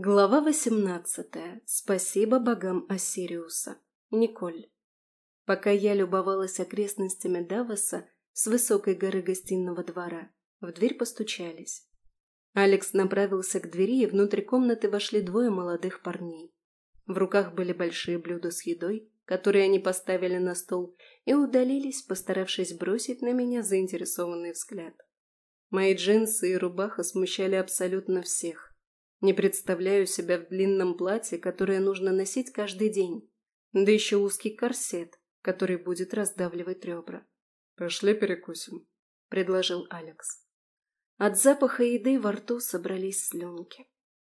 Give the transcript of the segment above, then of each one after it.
Глава восемнадцатая. Спасибо богам Осириуса. Николь. Пока я любовалась окрестностями Давоса с высокой горы гостиного двора, в дверь постучались. Алекс направился к двери, и внутрь комнаты вошли двое молодых парней. В руках были большие блюда с едой, которые они поставили на стол, и удалились, постаравшись бросить на меня заинтересованный взгляд. Мои джинсы и рубаха смущали абсолютно всех. Не представляю себя в длинном платье, которое нужно носить каждый день. Да еще узкий корсет, который будет раздавливать ребра. «Пошли перекусим», — предложил Алекс. От запаха еды во рту собрались слюнки.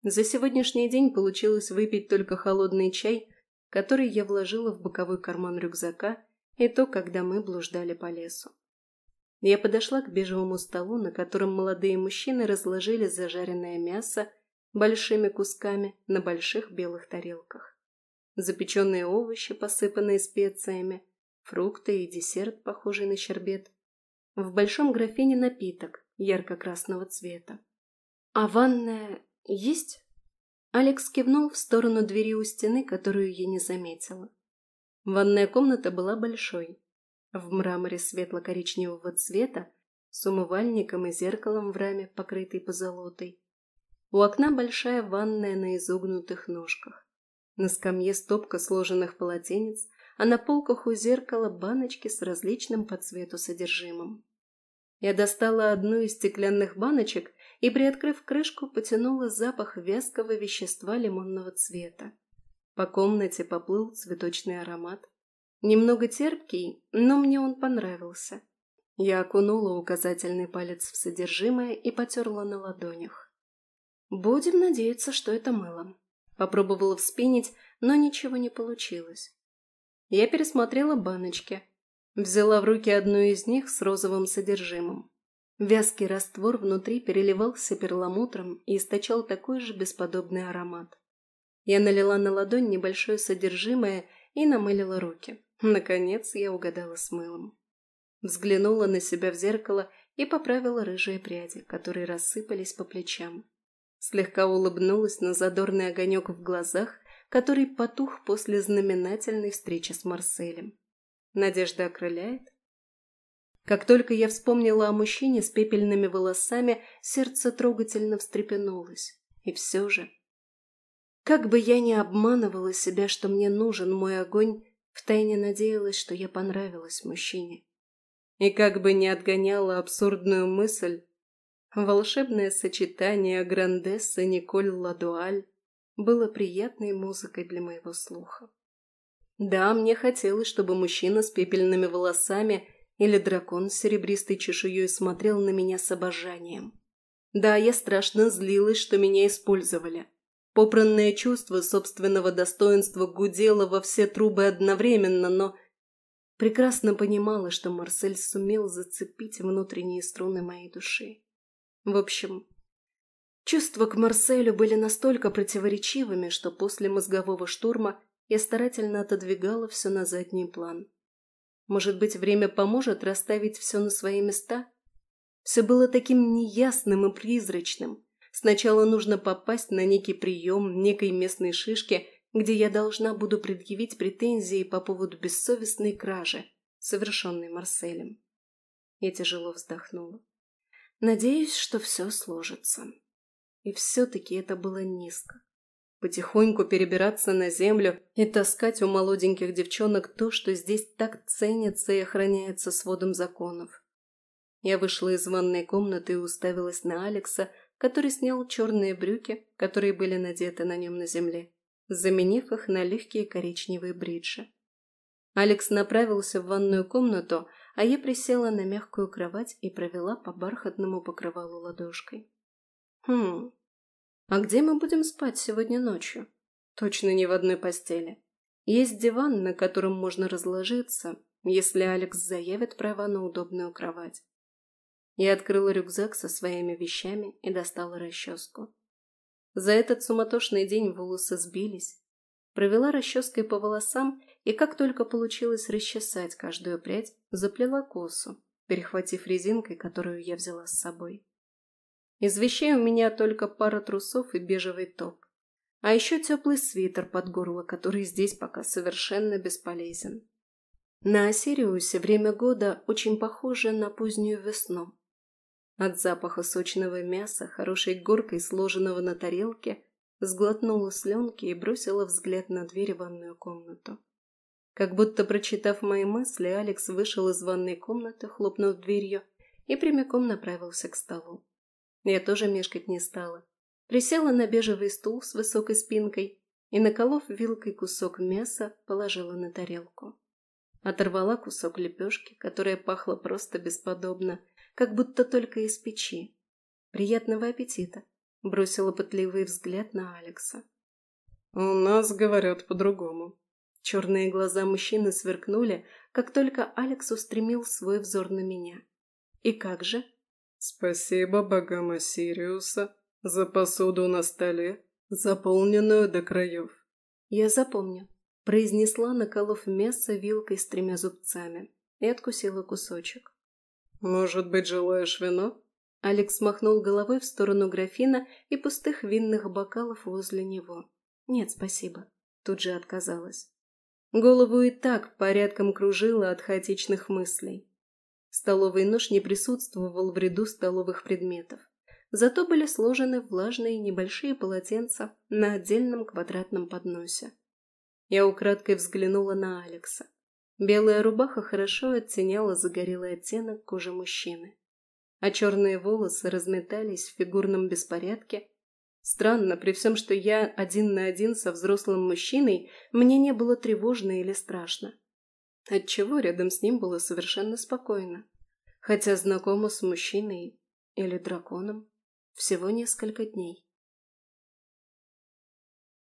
За сегодняшний день получилось выпить только холодный чай, который я вложила в боковой карман рюкзака, и то, когда мы блуждали по лесу. Я подошла к бежевому столу, на котором молодые мужчины разложили зажаренное мясо большими кусками на больших белых тарелках. Запеченные овощи, посыпанные специями, фрукты и десерт, похожий на щербет. В большом графине напиток ярко-красного цвета. «А ванная есть?» Алекс кивнул в сторону двери у стены, которую я не заметила. Ванная комната была большой. В мраморе светло-коричневого цвета, с умывальником и зеркалом в раме, покрытой позолотой. У окна большая ванная на изогнутых ножках. На скамье стопка сложенных полотенец, а на полках у зеркала баночки с различным по цвету содержимым. Я достала одну из стеклянных баночек и, приоткрыв крышку, потянула запах вязкого вещества лимонного цвета. По комнате поплыл цветочный аромат. Немного терпкий, но мне он понравился. Я окунула указательный палец в содержимое и потерла на ладонях. Будем надеяться, что это мыло. Попробовала вспенить, но ничего не получилось. Я пересмотрела баночки. Взяла в руки одну из них с розовым содержимым. Вязкий раствор внутри переливался перламутром и источал такой же бесподобный аромат. Я налила на ладонь небольшое содержимое и намылила руки. Наконец я угадала с мылом. Взглянула на себя в зеркало и поправила рыжие пряди, которые рассыпались по плечам. Слегка улыбнулась на задорный огонек в глазах, который потух после знаменательной встречи с Марселем. Надежда окрыляет? Как только я вспомнила о мужчине с пепельными волосами, сердце трогательно встрепенулось. И все же... Как бы я ни обманывала себя, что мне нужен мой огонь, втайне надеялась, что я понравилась мужчине. И как бы ни отгоняла абсурдную мысль, Волшебное сочетание Грандесса Николь Ладуаль было приятной музыкой для моего слуха. Да, мне хотелось, чтобы мужчина с пепельными волосами или дракон с серебристой чешуей смотрел на меня с обожанием. Да, я страшно злилась, что меня использовали. Попранное чувство собственного достоинства гудело во все трубы одновременно, но прекрасно понимала, что Марсель сумел зацепить внутренние струны моей души. В общем, чувства к Марселю были настолько противоречивыми, что после мозгового штурма я старательно отодвигала все на задний план. Может быть, время поможет расставить все на свои места? Все было таким неясным и призрачным. Сначала нужно попасть на некий прием некой местной шишки, где я должна буду предъявить претензии по поводу бессовестной кражи, совершенной Марселем. Я тяжело вздохнула. Надеюсь, что все сложится. И все-таки это было низко. Потихоньку перебираться на землю и таскать у молоденьких девчонок то, что здесь так ценится и охраняется сводом законов. Я вышла из ванной комнаты и уставилась на Алекса, который снял черные брюки, которые были надеты на нем на земле, заменив их на легкие коричневые бриджи. Алекс направился в ванную комнату, а я присела на мягкую кровать и провела по бархатному покрывалу ладошкой. Хм, а где мы будем спать сегодня ночью? Точно не в одной постели. Есть диван, на котором можно разложиться, если Алекс заявит права на удобную кровать. Я открыла рюкзак со своими вещами и достала расческу. За этот суматошный день волосы сбились. Провела расческой по волосам и как только получилось расчесать каждую прядь, заплела косу, перехватив резинкой, которую я взяла с собой. Из вещей у меня только пара трусов и бежевый топ. А еще теплый свитер под горло, который здесь пока совершенно бесполезен. На Осириусе время года очень похоже на позднюю весну. От запаха сочного мяса, хорошей горкой сложенного на тарелке, сглотнула слюнки и бросила взгляд на дверь в ванную комнату. Как будто прочитав мои мысли, Алекс вышел из ванной комнаты, хлопнув дверью, и прямиком направился к столу. Я тоже мешкать не стала. Присела на бежевый стул с высокой спинкой и, наколов вилкой кусок мяса, положила на тарелку. Оторвала кусок лепешки, которая пахла просто бесподобно, как будто только из печи. «Приятного аппетита!» — бросила пытливый взгляд на Алекса. «У нас говорят по-другому». Черные глаза мужчины сверкнули, как только Алекс устремил свой взор на меня. «И как же?» «Спасибо богам Осириуса за посуду на столе, заполненную до краев». «Я запомню», — произнесла, наколов мясо вилкой с тремя зубцами, и откусила кусочек. «Может быть, желаешь вино?» Алекс махнул головой в сторону графина и пустых винных бокалов возле него. «Нет, спасибо». Тут же отказалась. Голову и так порядком кружила от хаотичных мыслей. Столовый нож не присутствовал в ряду столовых предметов. Зато были сложены влажные небольшие полотенца на отдельном квадратном подносе. Я украдкой взглянула на Алекса. Белая рубаха хорошо оттеняла загорелый оттенок кожи мужчины. А черные волосы разметались в фигурном беспорядке. Странно, при всем, что я один на один со взрослым мужчиной, мне не было тревожно или страшно. Отчего рядом с ним было совершенно спокойно. Хотя знакома с мужчиной или драконом всего несколько дней.